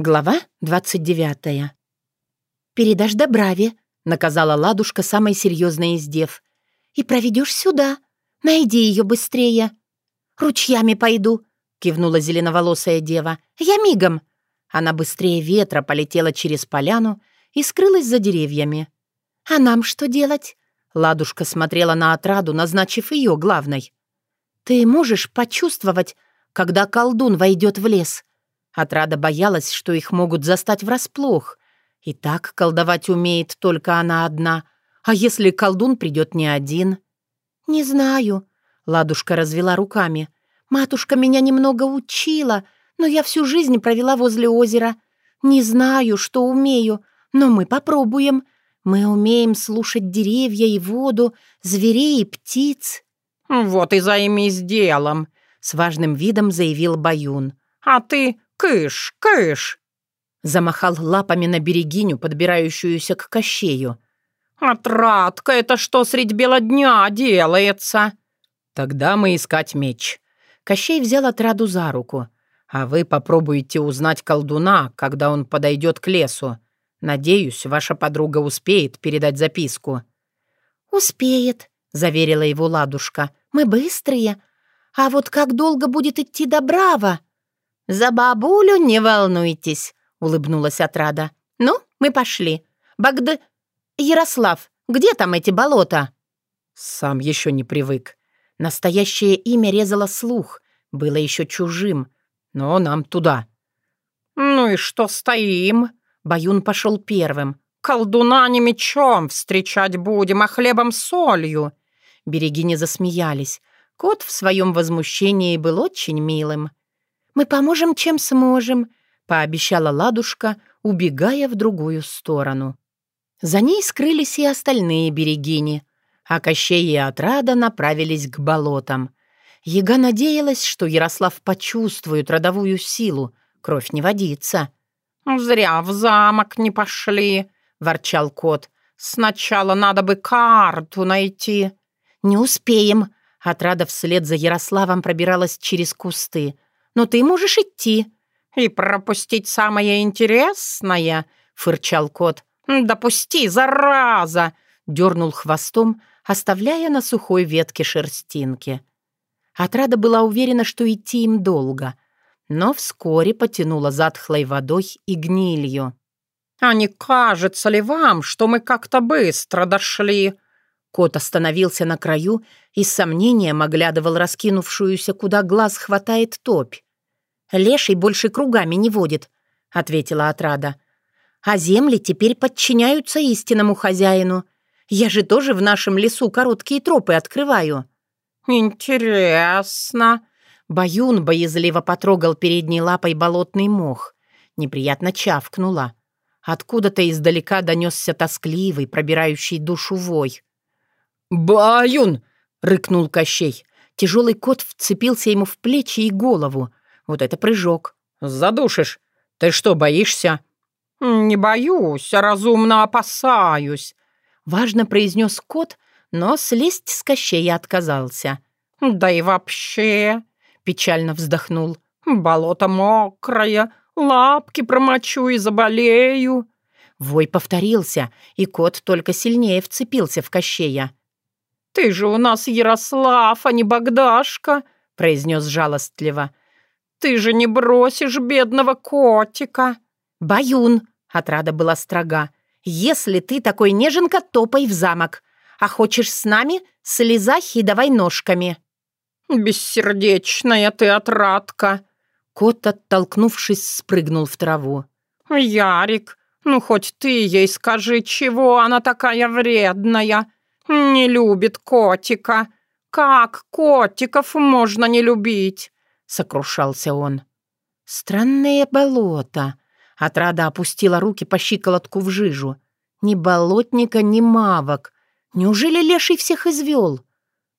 Глава 29. «Передашь Добраве», — наказала ладушка самой серьезной из дев. «И проведешь сюда. Найди ее быстрее». «Ручьями пойду», — кивнула зеленоволосая дева. «Я мигом». Она быстрее ветра полетела через поляну и скрылась за деревьями. «А нам что делать?» Ладушка смотрела на отраду, назначив ее главной. «Ты можешь почувствовать, когда колдун войдет в лес?» Отрада боялась, что их могут застать врасплох. И так колдовать умеет только она одна. А если колдун придет не один? «Не знаю», — Ладушка развела руками. «Матушка меня немного учила, но я всю жизнь провела возле озера. Не знаю, что умею, но мы попробуем. Мы умеем слушать деревья и воду, зверей и птиц». «Вот и займись делом», — с важным видом заявил Баюн. «А ты «Кыш, кыш!» Замахал лапами на берегиню, подбирающуюся к кощею. «Отрадка, это что средь бела дня делается?» «Тогда мы искать меч». Кощей взял отраду за руку. «А вы попробуйте узнать колдуна, когда он подойдет к лесу. Надеюсь, ваша подруга успеет передать записку». «Успеет», — заверила его ладушка. «Мы быстрые. А вот как долго будет идти до Браво?» «За бабулю не волнуйтесь», — улыбнулась отрада. «Ну, мы пошли. Багд... Ярослав, где там эти болота?» Сам еще не привык. Настоящее имя резало слух, было еще чужим. Но нам туда. «Ну и что стоим?» Баюн пошел первым. «Колдуна не мечом встречать будем, а хлебом солью». Берегини засмеялись. Кот в своем возмущении был очень милым. «Мы поможем, чем сможем», — пообещала ладушка, убегая в другую сторону. За ней скрылись и остальные берегини, а Кощей и Отрада направились к болотам. Яга надеялась, что Ярослав почувствует родовую силу, кровь не водится. «Зря в замок не пошли», — ворчал кот. «Сначала надо бы карту найти». «Не успеем», — Отрада вслед за Ярославом пробиралась через кусты — но ты можешь идти». «И пропустить самое интересное», — фырчал кот. «Допусти, зараза!» — дернул хвостом, оставляя на сухой ветке шерстинки. Отрада была уверена, что идти им долго, но вскоре потянула затхлой водой и гнилью. «А не кажется ли вам, что мы как-то быстро дошли?» Кот остановился на краю и с сомнением оглядывал раскинувшуюся, куда глаз хватает топь. «Леший больше кругами не водит», — ответила отрада. «А земли теперь подчиняются истинному хозяину. Я же тоже в нашем лесу короткие тропы открываю». «Интересно». Баюн боязливо потрогал передней лапой болотный мох. Неприятно чавкнула. Откуда-то издалека донесся тоскливый, пробирающий душу вой. «Баюн!» — рыкнул Кощей. Тяжелый кот вцепился ему в плечи и голову. Вот это прыжок. Задушишь. Ты что, боишься? Не боюсь, а разумно опасаюсь. Важно произнес кот, но слезть с кощея отказался. Да и вообще, печально вздохнул. Болото мокрое, лапки промочу и заболею. Вой повторился, и кот только сильнее вцепился в кощея. «Ты же у нас Ярослав, а не Богдашка», — произнес жалостливо. «Ты же не бросишь бедного котика!» «Баюн!» — отрада была строга. «Если ты такой неженка, топай в замок. А хочешь с нами, слезай и давай ножками». «Бессердечная ты отрадка!» Кот, оттолкнувшись, спрыгнул в траву. «Ярик, ну хоть ты ей скажи, чего она такая вредная? Не любит котика. Как котиков можно не любить? сокрушался он. «Странное болото!» Отрада опустила руки по щиколотку в жижу. «Ни болотника, ни мавок. Неужели леший всех извел?»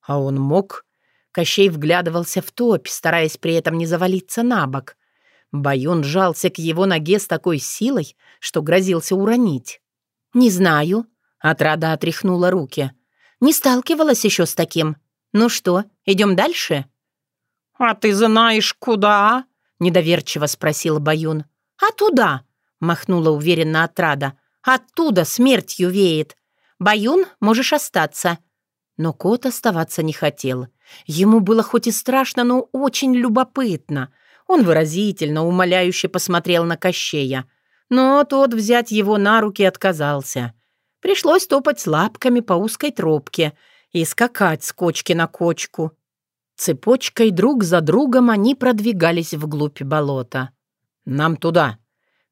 «А он мог?» Кощей вглядывался в топь, стараясь при этом не завалиться на бок. Баюн жался к его ноге с такой силой, что грозился уронить. «Не знаю», — отрада отряхнула руки. «Не сталкивалась еще с таким. Ну что, идем дальше?» «А ты знаешь, куда?» — недоверчиво спросил Баюн. «А туда!» — махнула уверенно отрада. «Оттуда смертью веет. Баюн, можешь остаться». Но кот оставаться не хотел. Ему было хоть и страшно, но очень любопытно. Он выразительно, умоляюще посмотрел на Кощея. Но тот взять его на руки отказался. Пришлось топать лапками по узкой тропке и скакать с кочки на кочку. Цепочкой друг за другом они продвигались вглубь болота. «Нам туда!»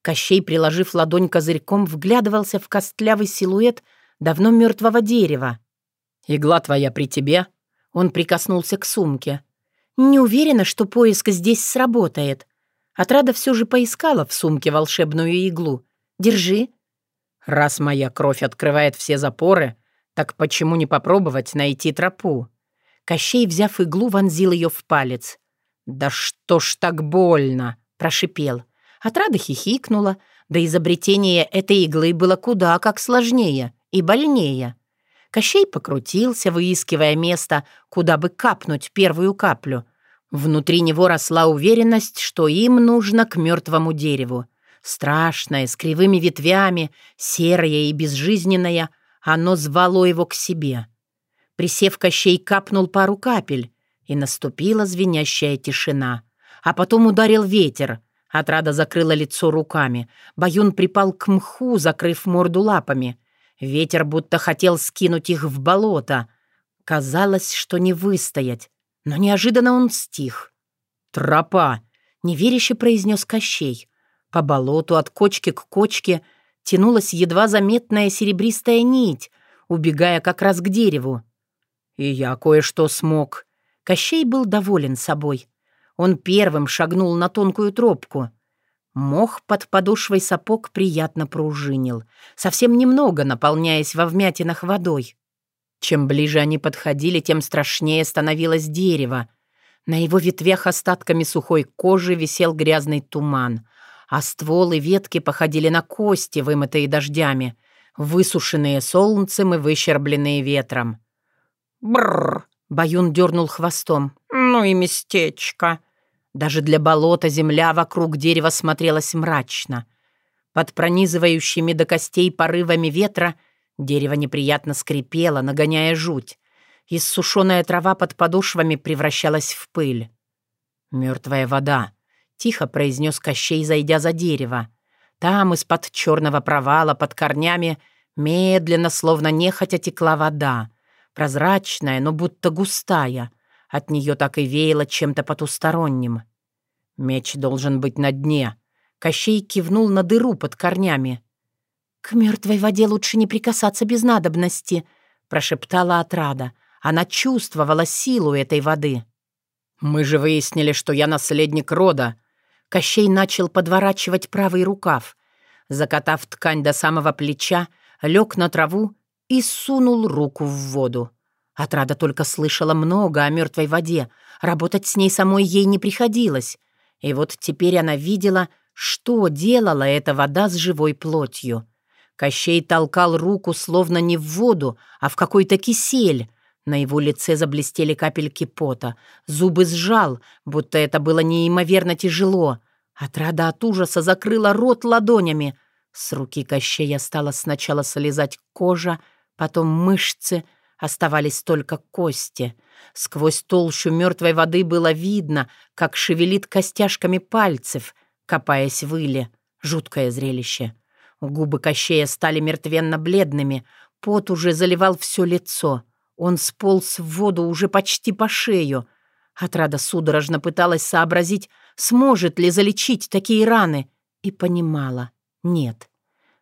Кощей, приложив ладонь козырьком, вглядывался в костлявый силуэт давно мертвого дерева. «Игла твоя при тебе?» Он прикоснулся к сумке. «Не уверена, что поиск здесь сработает. Отрада все же поискала в сумке волшебную иглу. Держи». «Раз моя кровь открывает все запоры, так почему не попробовать найти тропу?» Кощей, взяв иглу, вонзил ее в палец. «Да что ж так больно!» — прошипел. Отрада хихикнула, до изобретения этой иглы было куда как сложнее и больнее. Кощей покрутился, выискивая место, куда бы капнуть первую каплю. Внутри него росла уверенность, что им нужно к мертвому дереву. Страшное, с кривыми ветвями, серое и безжизненное, оно звало его к себе. Присев, Кощей капнул пару капель, и наступила звенящая тишина. А потом ударил ветер. Отрада закрыла лицо руками. Баюн припал к мху, закрыв морду лапами. Ветер будто хотел скинуть их в болото. Казалось, что не выстоять. Но неожиданно он стих. «Тропа!» — неверяще произнес Кощей. По болоту от кочки к кочке тянулась едва заметная серебристая нить, убегая как раз к дереву. И я кое-что смог. Кощей был доволен собой. Он первым шагнул на тонкую тропку. Мох под подошвой сапог приятно пружинил, совсем немного наполняясь во вмятинах водой. Чем ближе они подходили, тем страшнее становилось дерево. На его ветвях остатками сухой кожи висел грязный туман, а стволы ветки походили на кости, вымытые дождями, высушенные солнцем и выщербленные ветром. Бррр. Баюн дернул хвостом. Ну и местечко. Даже для болота земля вокруг дерева смотрелась мрачно. Под пронизывающими до костей порывами ветра дерево неприятно скрипело, нагоняя жуть. Иссушенная трава под подошвами превращалась в пыль. «Мертвая вода», — тихо произнес Кощей, зайдя за дерево. Там из-под черного провала под корнями медленно, словно нехотя, текла вода — Прозрачная, но будто густая. От нее так и веяло чем-то потусторонним. Меч должен быть на дне. Кощей кивнул на дыру под корнями. «К мертвой воде лучше не прикасаться без надобности», — прошептала отрада. Она чувствовала силу этой воды. «Мы же выяснили, что я наследник рода». Кощей начал подворачивать правый рукав. Закатав ткань до самого плеча, лег на траву и сунул руку в воду. Отрада только слышала много о мертвой воде, работать с ней самой ей не приходилось. И вот теперь она видела, что делала эта вода с живой плотью. Кощей толкал руку словно не в воду, а в какой-то кисель. На его лице заблестели капельки пота. Зубы сжал, будто это было неимоверно тяжело. Отрада от ужаса закрыла рот ладонями. С руки Кощея стала сначала слезать кожа, Потом мышцы, оставались только кости. Сквозь толщу мертвой воды было видно, как шевелит костяшками пальцев, копаясь в иле. Жуткое зрелище. Губы Кощея стали мертвенно-бледными, пот уже заливал все лицо. Он сполз в воду уже почти по шею. Отрада судорожно пыталась сообразить, сможет ли залечить такие раны, и понимала — нет.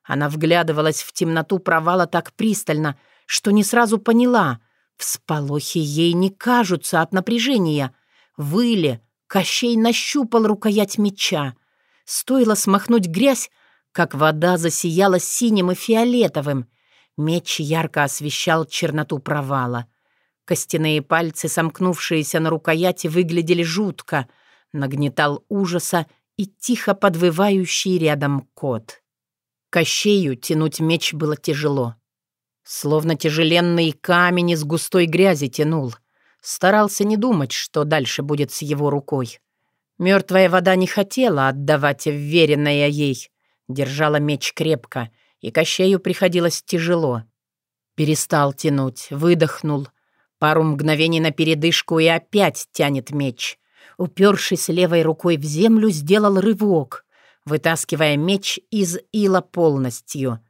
Она вглядывалась в темноту провала так пристально, что не сразу поняла. Всполохи ей не кажутся от напряжения. Выли, Кощей нащупал рукоять меча. Стоило смахнуть грязь, как вода засияла синим и фиолетовым. Меч ярко освещал черноту провала. Костяные пальцы, сомкнувшиеся на рукояти, выглядели жутко. Нагнетал ужаса и тихо подвывающий рядом кот. Кощею тянуть меч было тяжело. Словно тяжеленный камень из густой грязи тянул. Старался не думать, что дальше будет с его рукой. Мертвая вода не хотела отдавать вверенное ей, держала меч крепко, и Кощею приходилось тяжело. Перестал тянуть, выдохнул. Пару мгновений на передышку и опять тянет меч. Упершись левой рукой в землю, сделал рывок, вытаскивая меч из ила полностью.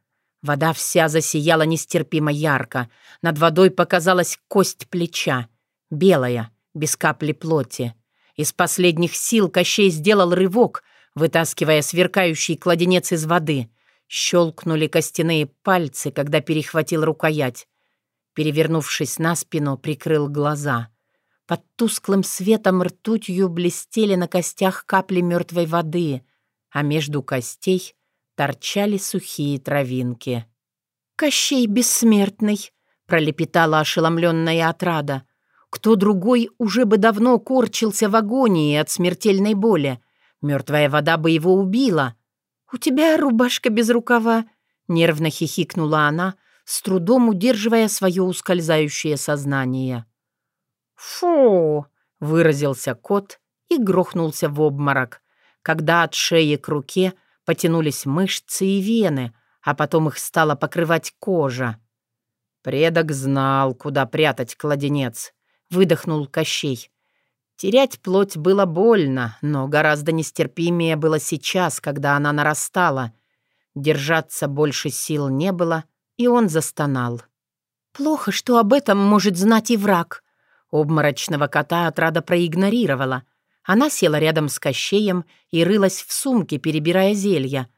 Вода вся засияла нестерпимо ярко. Над водой показалась кость плеча. Белая, без капли плоти. Из последних сил Кощей сделал рывок, вытаскивая сверкающий кладенец из воды. Щелкнули костяные пальцы, когда перехватил рукоять. Перевернувшись на спину, прикрыл глаза. Под тусклым светом ртутью блестели на костях капли мертвой воды, а между костей торчали сухие травинки. «Кощей бессмертный!» — пролепетала ошеломленная отрада. Кто другой уже бы давно корчился в агонии от смертельной боли. Мертвая вода бы его убила. «У тебя рубашка без рукава», — нервно хихикнула она, с трудом удерживая свое ускользающее сознание. «Фу!» — выразился кот и грохнулся в обморок, когда от шеи к руке потянулись мышцы и вены, а потом их стала покрывать кожа. Предок знал, куда прятать кладенец, выдохнул Кощей. Терять плоть было больно, но гораздо нестерпимее было сейчас, когда она нарастала. Держаться больше сил не было, и он застонал. «Плохо, что об этом может знать и враг». Обморочного кота отрада проигнорировала. Она села рядом с Кощеем и рылась в сумке, перебирая зелья.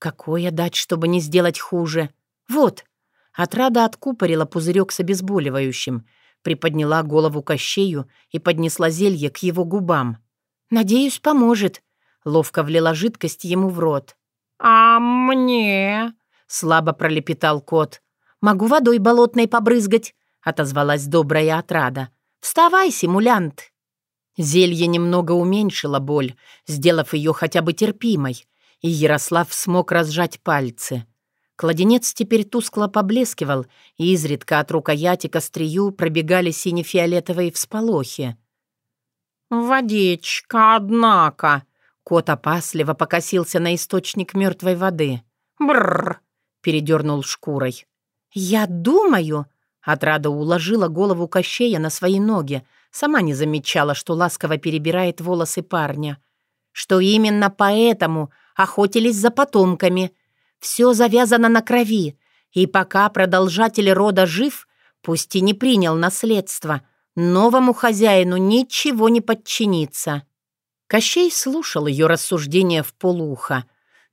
«Какое дать, чтобы не сделать хуже?» «Вот». Отрада откупорила пузырек с обезболивающим — приподняла голову Кощею и поднесла зелье к его губам. «Надеюсь, поможет», — ловко влила жидкость ему в рот. «А мне?» — слабо пролепетал кот. «Могу водой болотной побрызгать», — отозвалась добрая отрада. «Вставай, симулянт!» Зелье немного уменьшило боль, сделав ее хотя бы терпимой, и Ярослав смог разжать пальцы. Кладенец теперь тускло поблескивал, и изредка от рукояти к острию пробегали сине-фиолетовые всполохи. «Водичка, однако!» Кот опасливо покосился на источник мертвой воды. «Бррр!» — передернул шкурой. «Я думаю...» — отрада уложила голову Кощея на свои ноги, сама не замечала, что ласково перебирает волосы парня. «Что именно поэтому охотились за потомками, все завязано на крови, и пока продолжатель рода жив, пусть и не принял наследство, новому хозяину ничего не подчинится. Кощей слушал ее рассуждения в полухо.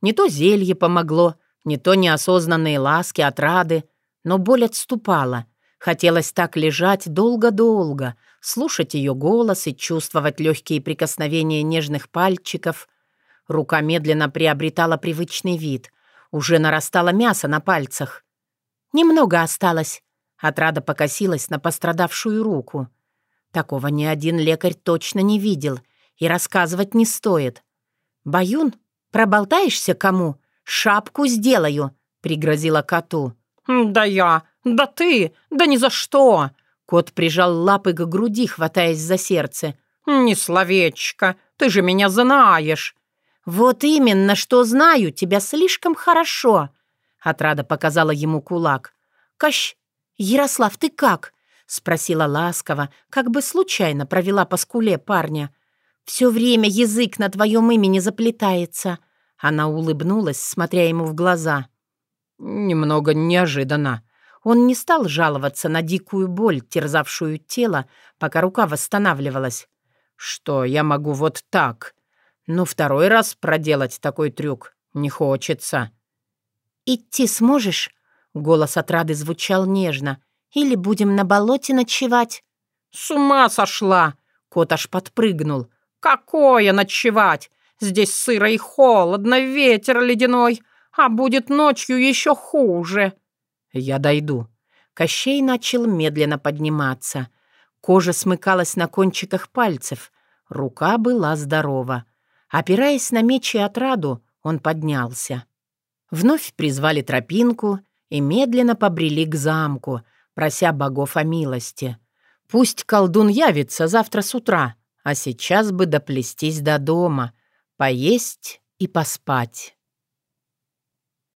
Не то зелье помогло, не то неосознанные ласки, отрады, но боль отступала. Хотелось так лежать долго-долго, слушать ее голос и чувствовать легкие прикосновения нежных пальчиков. Рука медленно приобретала привычный вид, уже нарастало мясо на пальцах. Немного осталось. Отрада покосилась на пострадавшую руку. Такого ни один лекарь точно не видел, и рассказывать не стоит. «Баюн, проболтаешься кому? Шапку сделаю», — пригрозила коту. «Да я! Да ты! Да ни за что!» Кот прижал лапы к груди, хватаясь за сердце. «Не словечко! Ты же меня знаешь!» «Вот именно, что знаю тебя слишком хорошо!» Отрада показала ему кулак. «Кощ, Ярослав, ты как?» Спросила ласково, как бы случайно провела по скуле парня. «Все время язык на твоем имени заплетается». Она улыбнулась, смотря ему в глаза. «Немного неожиданно». Он не стал жаловаться на дикую боль, терзавшую тело, пока рука восстанавливалась. «Что я могу вот так?» Но второй раз проделать такой трюк не хочется. «Идти сможешь?» — голос отрады звучал нежно. «Или будем на болоте ночевать?» «С ума сошла!» — кот аж подпрыгнул. «Какое ночевать? Здесь сыро и холодно, ветер ледяной, а будет ночью еще хуже». «Я дойду». Кощей начал медленно подниматься. Кожа смыкалась на кончиках пальцев. Рука была здорова. Опираясь на меч и отраду, он поднялся. Вновь призвали тропинку и медленно побрели к замку, прося богов о милости. «Пусть колдун явится завтра с утра», А сейчас бы доплестись до дома, поесть и поспать.